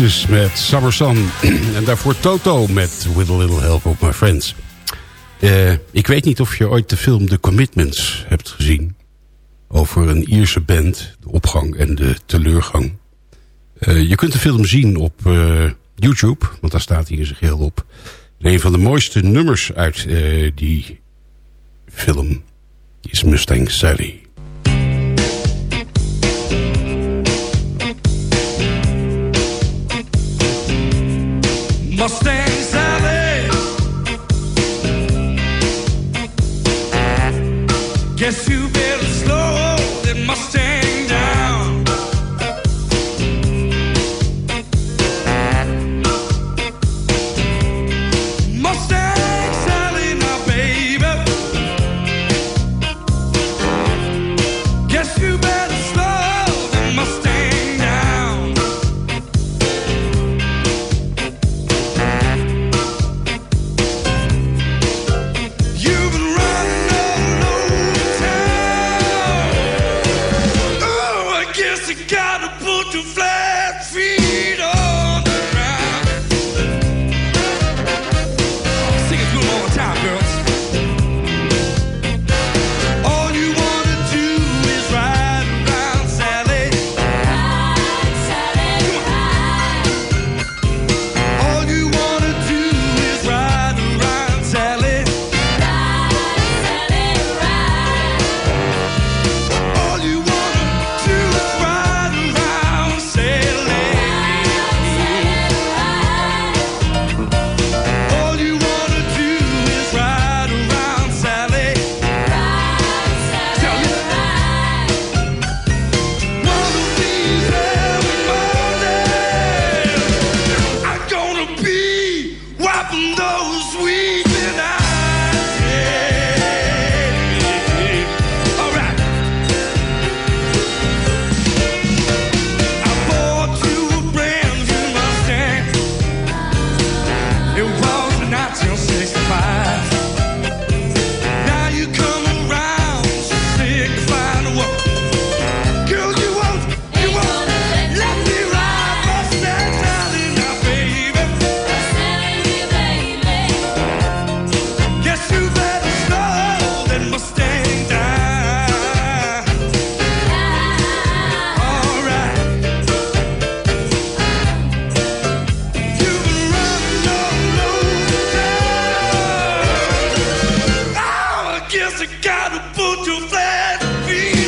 Dus met Summer Sun. en daarvoor Toto met With a Little Help of My Friends. Eh, ik weet niet of je ooit de film The Commitments hebt gezien. Over een Ierse band, de opgang en de teleurgang. Eh, je kunt de film zien op eh, YouTube, want daar staat hij in zijn geheel op. En een van de mooiste nummers uit die film is Mustang Sally. stand. gotta put your flat feet.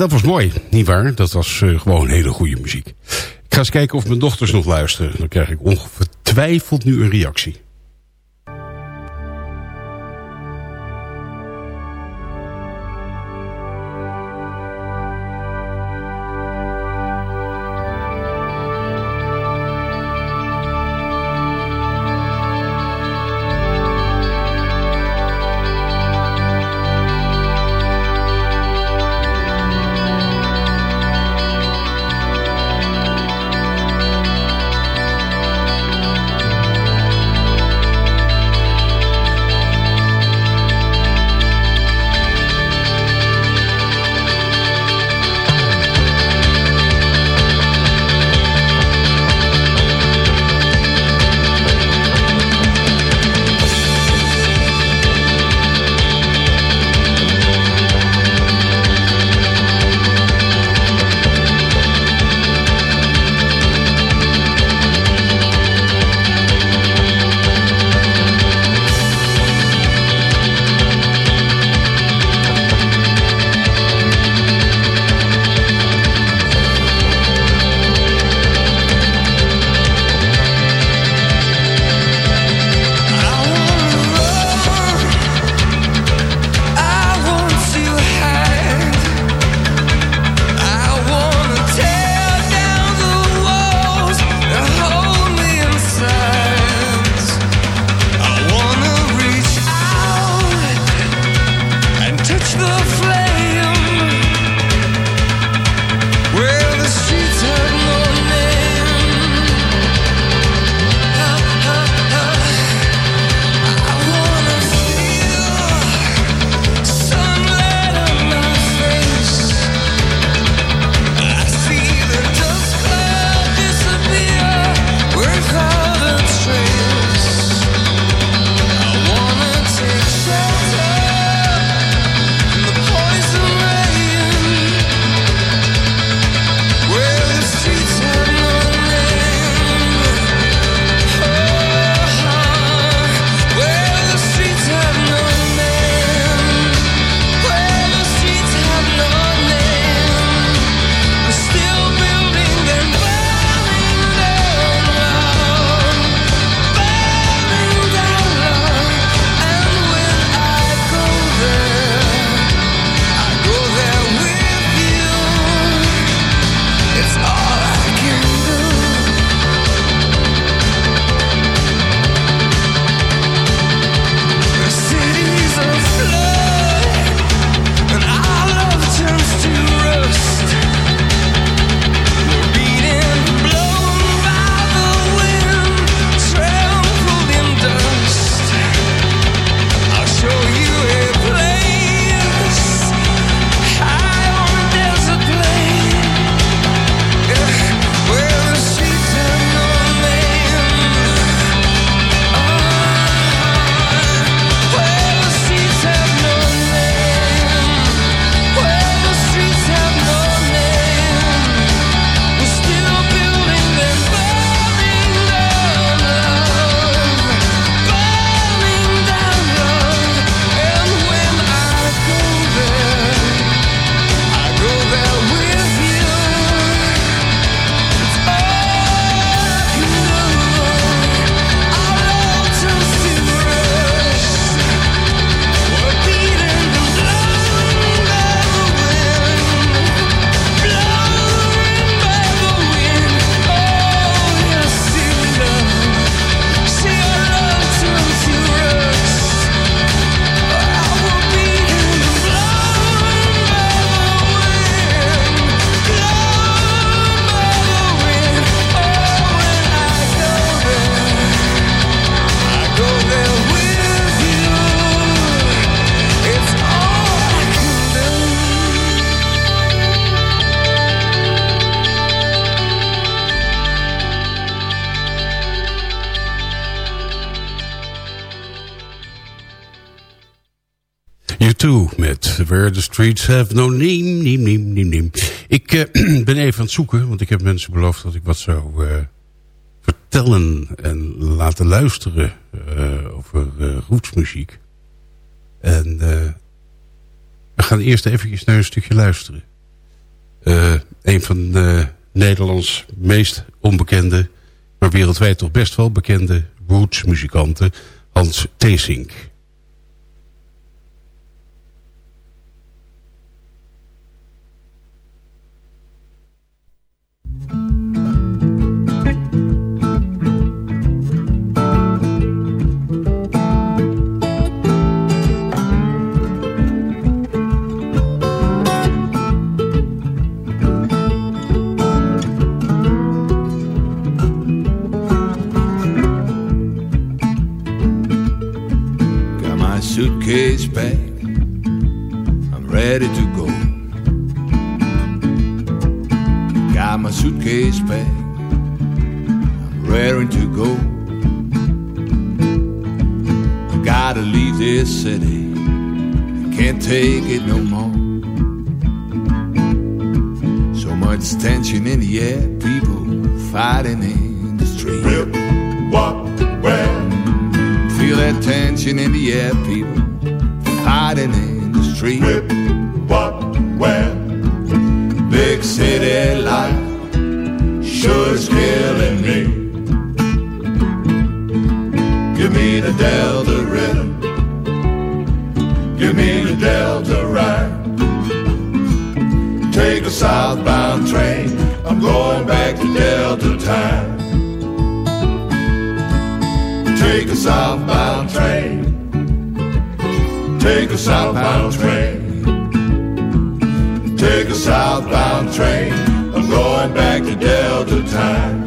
dat was mooi, niet waar? Dat was eh, gewoon hele goede muziek. Ik ga eens kijken of mijn dochters nog luisteren. Dan krijg ik ongetwijfeld nu een reactie. 2 met Where the Streets Have No Name, name, name, name. Ik uh, ben even aan het zoeken, want ik heb mensen beloofd dat ik wat zou uh, vertellen en laten luisteren uh, over rootsmuziek. En we gaan eerst even naar een stukje luisteren. een van Nederlands meest onbekende, maar wereldwijd toch best wel bekende rootsmuzikanten, Hans Teesink. Ready to go. Got my suitcase packed, I'm raring to go. I gotta leave this city. I can't take it no more. So much tension in the air, people fighting in the street. Rip, what, where? Feel that tension in the air, people fighting in the street. Rip, what, where? Big city life sure is killing me. Give me the Delta rhythm. Give me the Delta ride. Take a southbound train. I'm going back to Delta time. Take a southbound train. Take a southbound train. Take a southbound train. I'm going back to Delta time.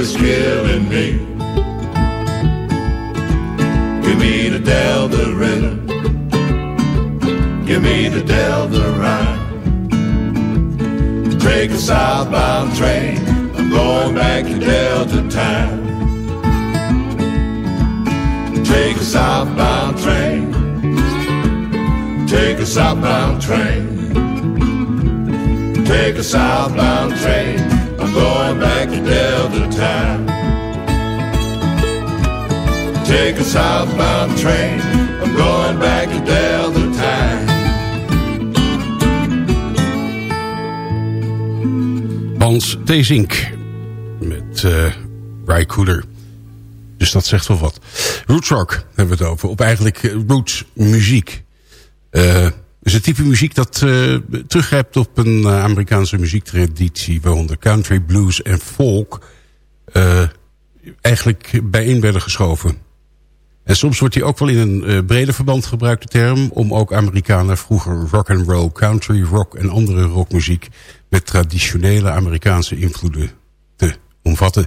Is killing me. Give me the Delta. Give me the Delta rhyme. Take a southbound train. I'm going back to Delta time. Take a southbound train. Take a southbound train. Take a southbound train. Going back to Delta time. Take a southbound train. I'm going back to Delta time. Hans Teesink met uh, Ry Cooler. Dus dat zegt wel wat. Roots rock hebben we het over. Op eigenlijk roots muziek. Uh, is een type muziek dat uh, teruggrijpt op een Amerikaanse muziektraditie... waaronder country, blues en folk... eigenlijk bijeen werden geschoven. En soms wordt die ook wel in een uh, breder verband gebruikt, de term... om ook Amerikanen vroeger rock and roll, country, rock en andere rockmuziek... met traditionele Amerikaanse invloeden te omvatten.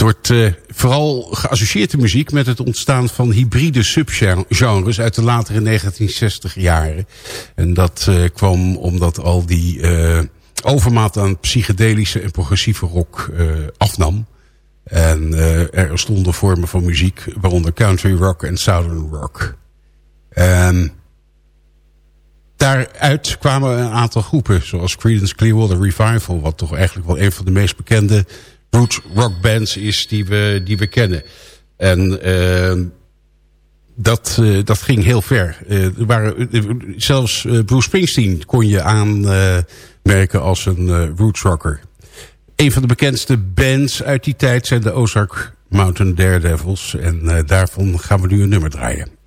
Het wordt uh, vooral geassocieerd de muziek met het ontstaan van hybride subgenres uit de latere 1960 jaren. En dat uh, kwam omdat al die overmaat aan psychedelische en progressieve rock afnam. En er stonden vormen van muziek, waaronder country rock en southern rock. En daaruit kwamen een aantal groepen, zoals Creedence Clearwater Revival... wat toch eigenlijk wel een van de meest bekende roots rock bands is die we, die we kennen. En uh, dat, uh, dat ging heel ver. Uh, er waren, uh, zelfs Bruce Springsteen kon je aanmerken als een roots rocker. Een van de bekendste bands uit die tijd zijn de Ozark Mountain Daredevils. En daarvan gaan we nu een nummer draaien.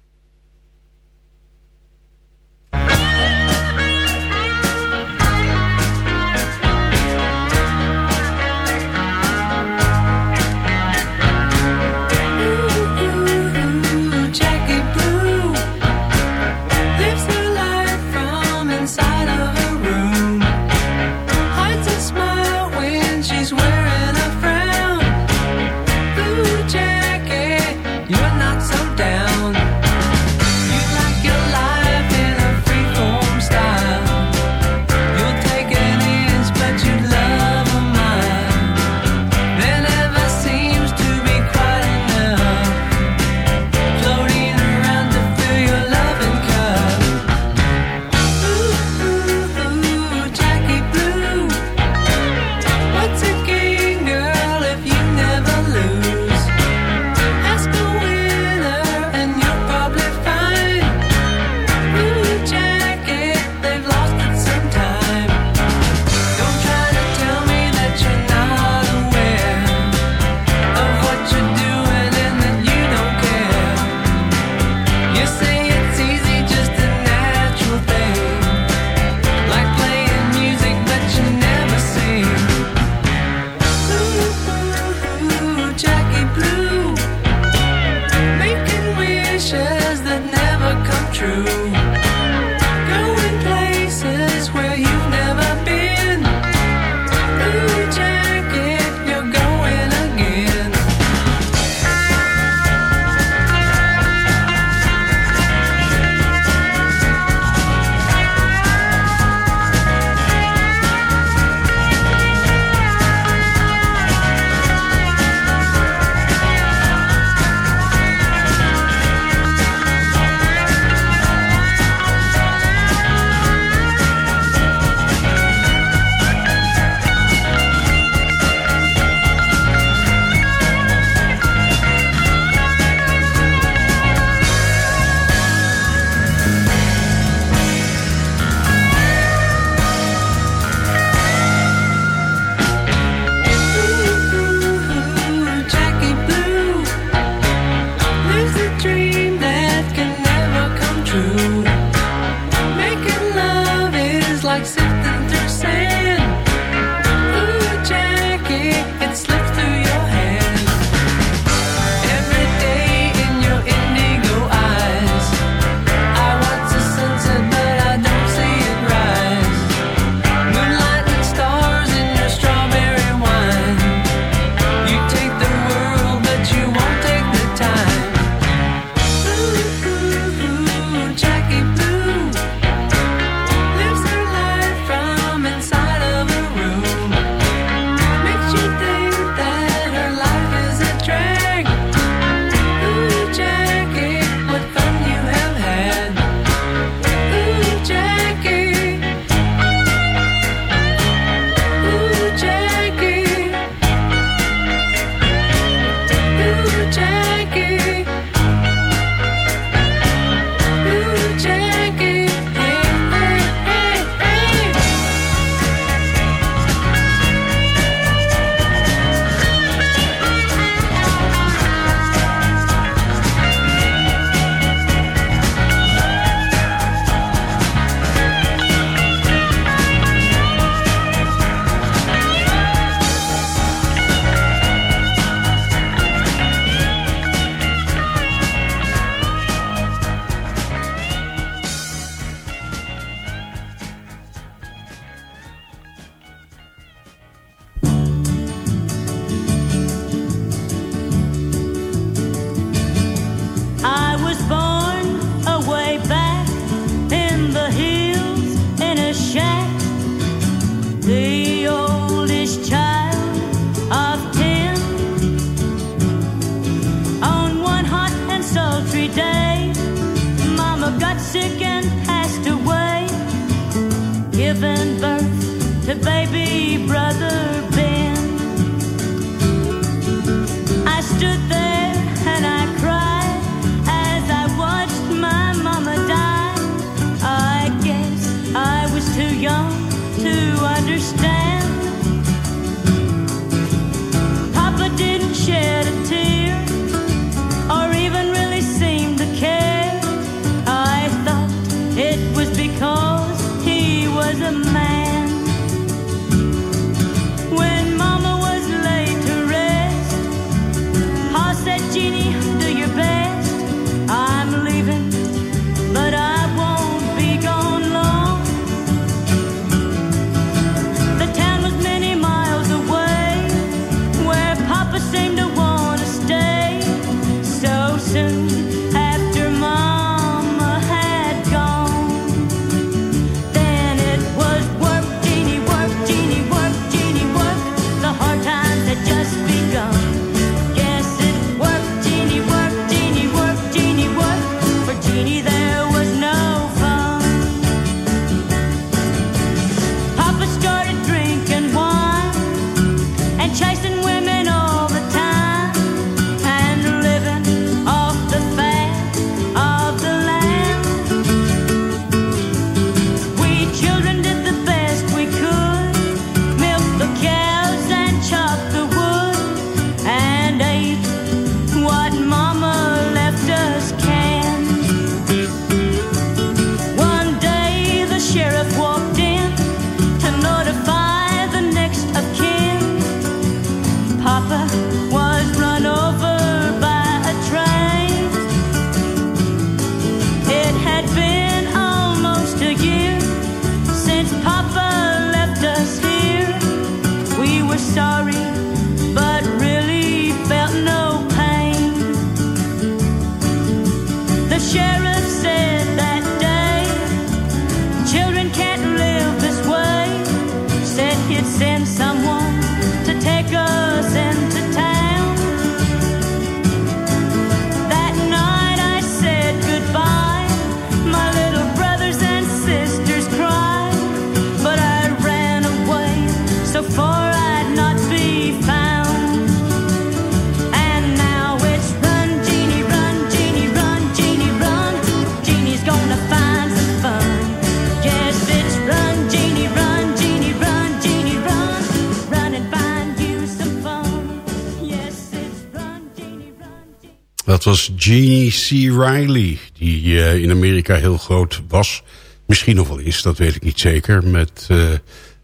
Dat was Gene C. Riley, die eh, in Amerika heel groot was. Misschien nog wel is, dat weet ik niet zeker. Met eh,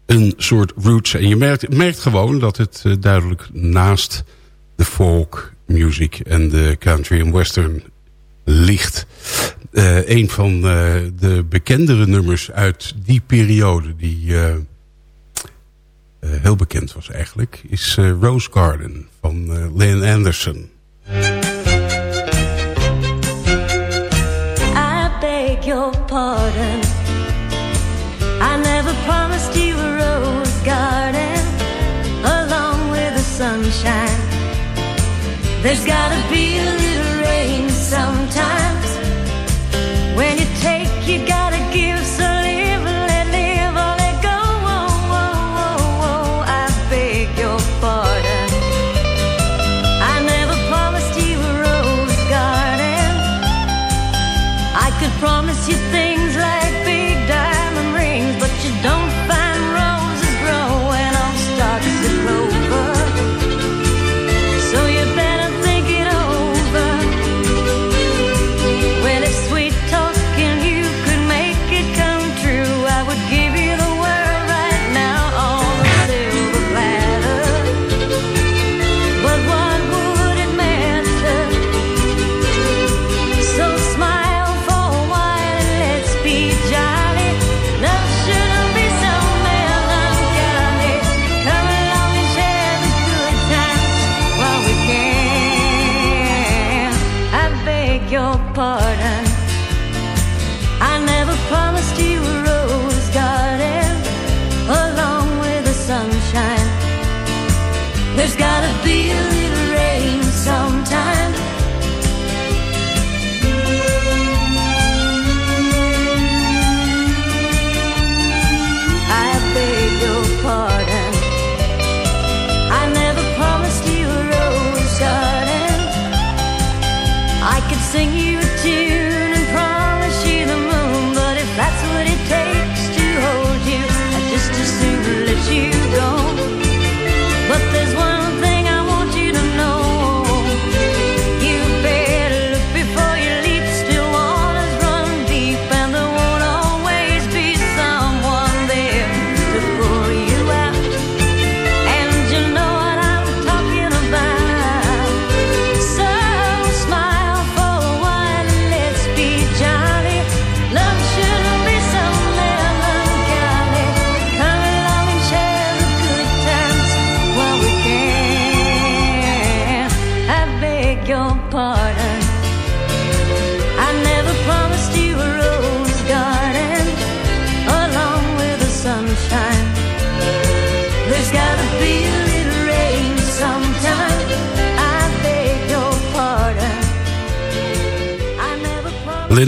een soort roots. En je merkt, merkt gewoon dat het eh, duidelijk naast de folk music en de country en western ligt. een van de bekendere nummers uit die periode... die heel bekend was eigenlijk... is Rose Garden van Lynn Anderson. pardon. I never promised you a rose garden along with the sunshine. There's gotta be a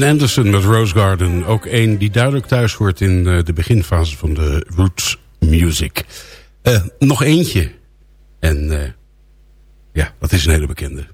Anderson met Rose Garden. Ook een die duidelijk thuis hoort in eh, de beginfase van de roots music. Uh, nog eentje. En uh, ja, dat is een hele bekende.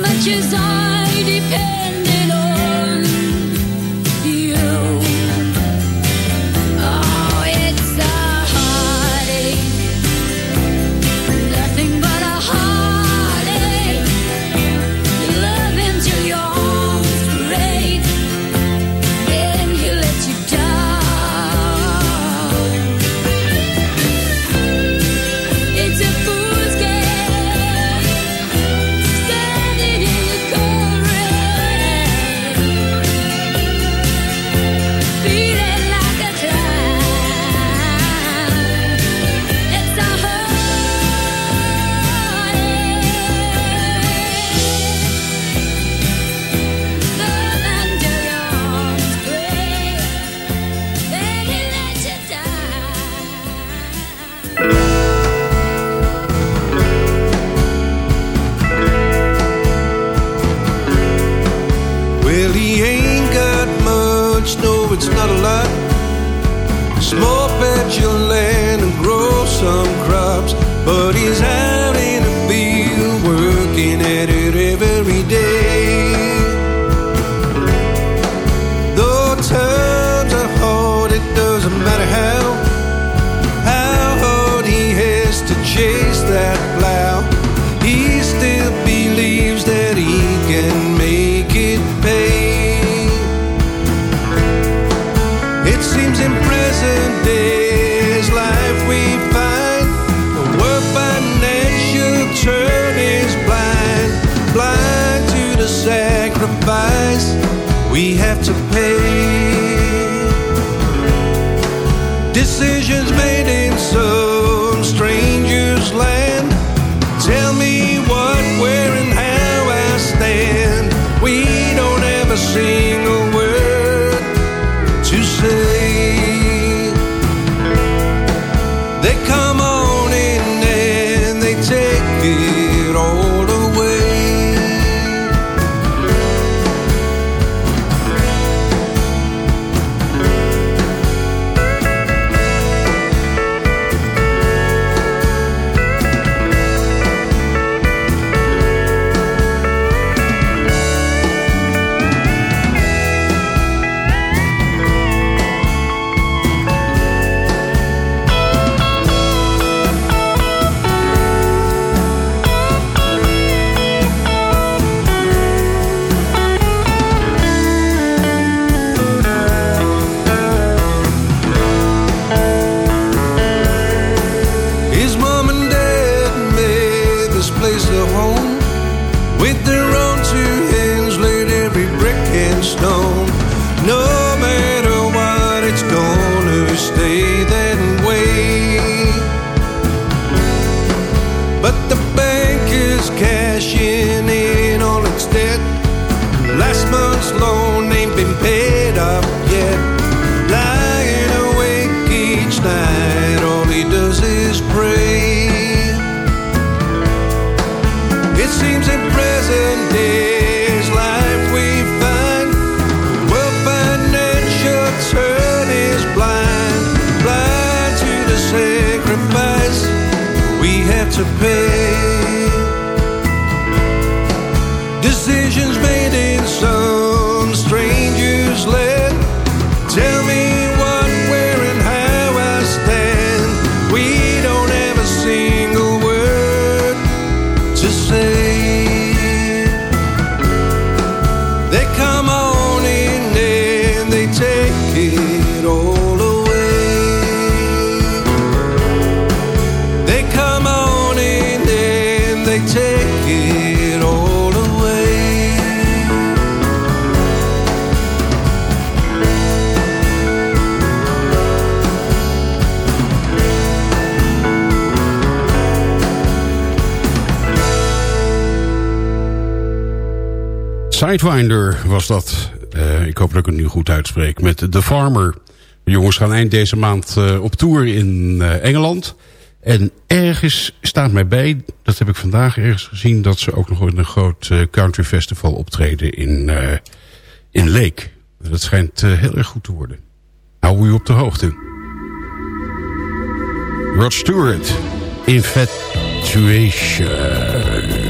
much as I depend. decisions made in so decisions made Sidewinder was dat. Uh, ik hoop dat ik het nu goed uitspreek. Met The Farmer. De jongens gaan eind deze maand uh, op tour in uh, Engeland. En ergens staat mij bij, dat heb ik vandaag ergens gezien... dat ze ook nog in een groot country festival optreden in, in Lake. Dat schijnt heel erg goed te worden. Hou u op de hoogte. Rod Stewart. Infatuation.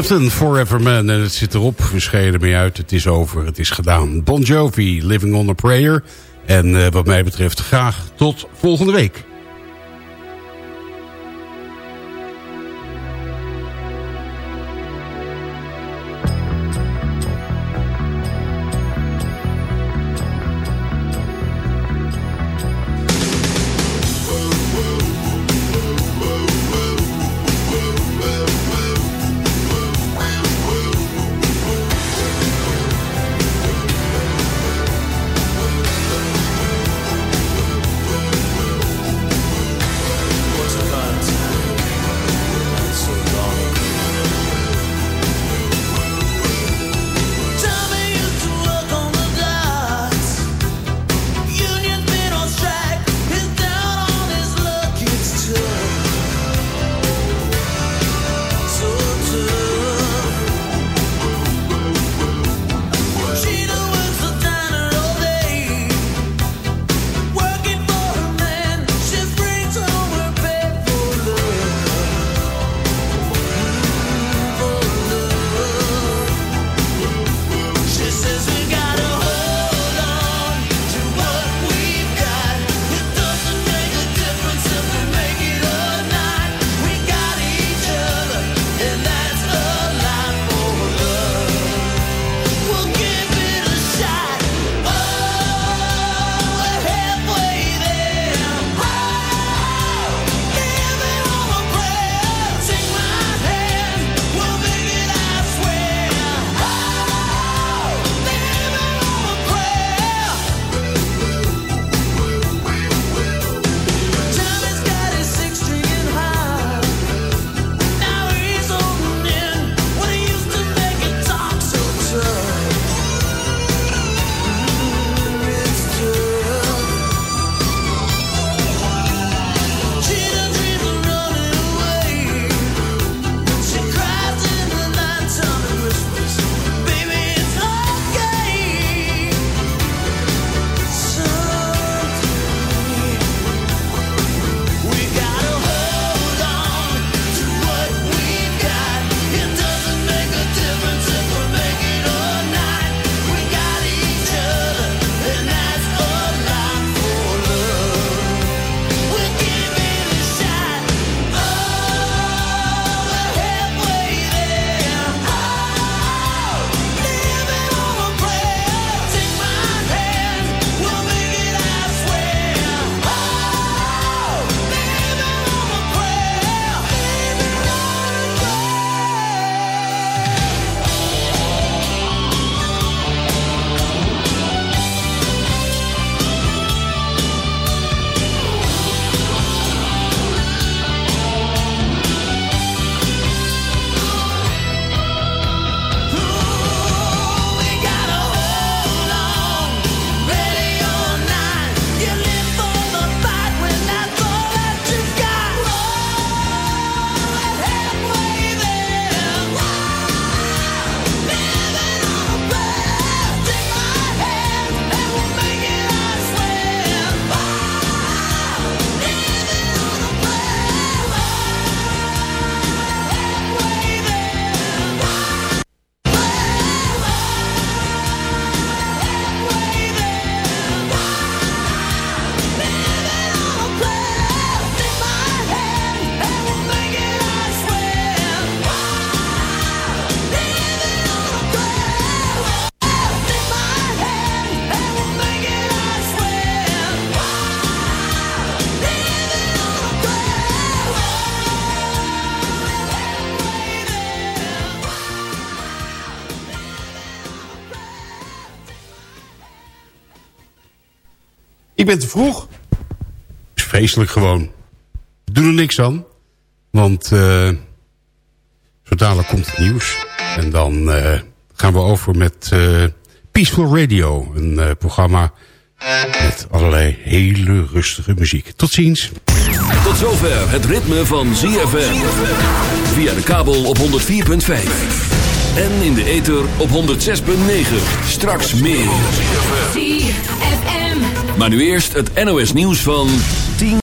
Clapton, Forever Man. En het zit erop, we scheiden ermee uit. Het is over, het is gedaan. Bon Jovi, Living on a Prayer. En uh, wat mij betreft graag tot volgende week. Ik ben te vroeg. is vreselijk gewoon. We doen er niks aan. Want uh, zo dadelijk komt het nieuws. En dan uh, gaan we over met uh, Peaceful Radio. Een programma met allerlei hele rustige muziek. Tot ziens. Tot zover het ritme van ZFM. Via de kabel op 104.5. En in de ether op 106.9. Straks meer. Maar nu eerst het NOS nieuws van 10.